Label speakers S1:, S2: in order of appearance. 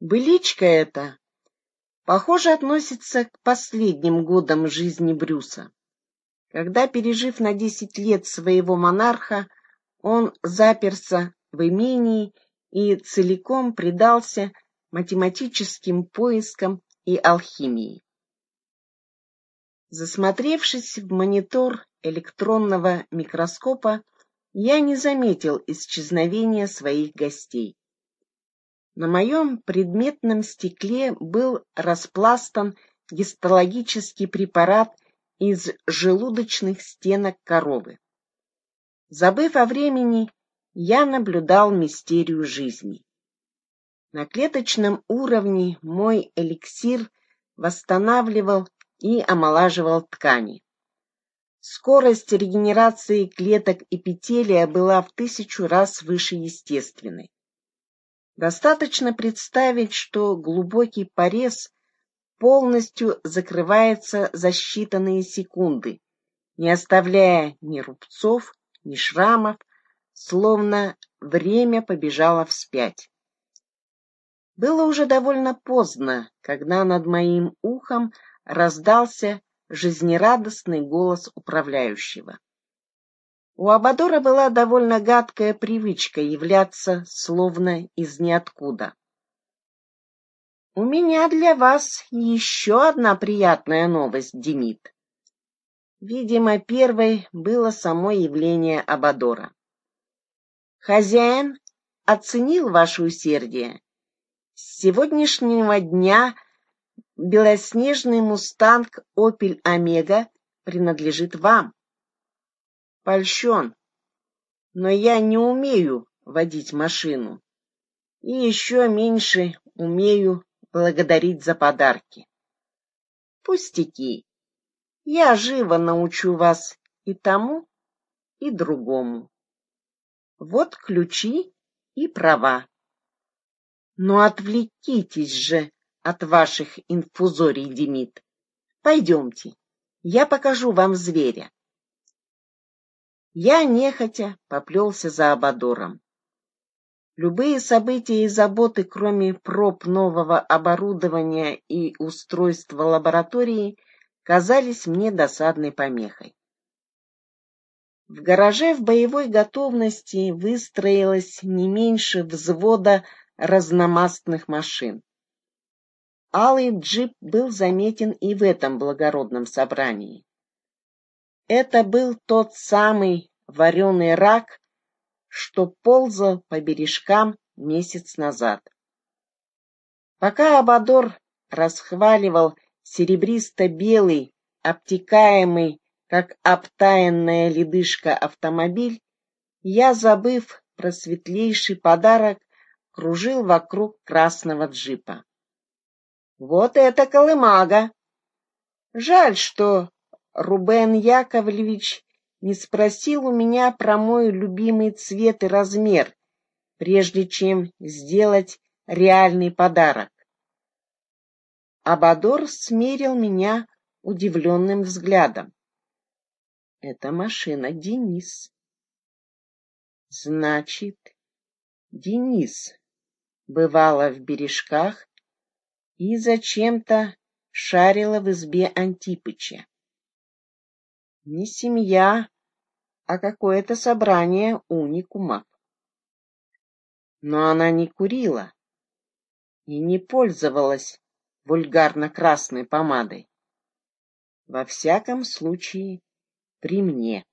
S1: Быличка эта, похоже, относится к последним годам жизни Брюса, когда, пережив на десять лет своего монарха, он заперся в имении и целиком предался математическим поискам и алхимии. Засмотревшись в монитор электронного микроскопа, я не заметил исчезновения своих гостей. На моем предметном стекле был распластан гистологический препарат из желудочных стенок коровы. Забыв о времени, я наблюдал мистерию жизни. На клеточном уровне мой эликсир восстанавливал и омолаживал ткани. Скорость регенерации клеток эпителия была в тысячу раз выше естественной. Достаточно представить, что глубокий порез полностью закрывается за считанные секунды, не оставляя ни рубцов, ни шрамов, словно время побежало вспять. Было уже довольно поздно, когда над моим ухом раздался жизнерадостный голос управляющего. У Абадора была довольно гадкая привычка являться словно из ниоткуда. «У меня для вас еще одна приятная новость, Демид». Видимо, первой было само явление Абадора. «Хозяин оценил ваше усердие. С сегодняшнего дня белоснежный мустанг «Опель Омега» принадлежит вам. Польщен, но я не умею водить машину и еще меньше умею благодарить за подарки. Пустяки. Я живо научу вас и тому, и другому. Вот ключи и права. Но отвлекитесь же от ваших инфузорий, Демид. Пойдемте, я покажу вам зверя. Я нехотя поплелся за Абадором. Любые события и заботы, кроме проб нового оборудования и устройства лаборатории, казались мне досадной помехой. В гараже в боевой готовности выстроилось не меньше взвода разномастных машин. Алый джип был заметен и в этом благородном собрании. Это был тот самый вареный рак, что ползал по бережкам месяц назад. Пока Абадор расхваливал серебристо-белый, обтекаемый, как обтаянная ледышка автомобиль, я, забыв про светлейший подарок, кружил вокруг красного джипа. Вот это колымага! Жаль, что Рубен Яковлевич не спросил у меня про мой любимый цвет и размер, прежде чем сделать реальный подарок. Абадор смерил меня удивленным взглядом. Это машина Денис. Значит, Денис бывала в бережках и зачем-то шарила в избе Антипыча. Не семья, а какое-то собрание уникумов. Но она не курила и не пользовалась вульгарно-красной помадой. Во всяком случае, при мне.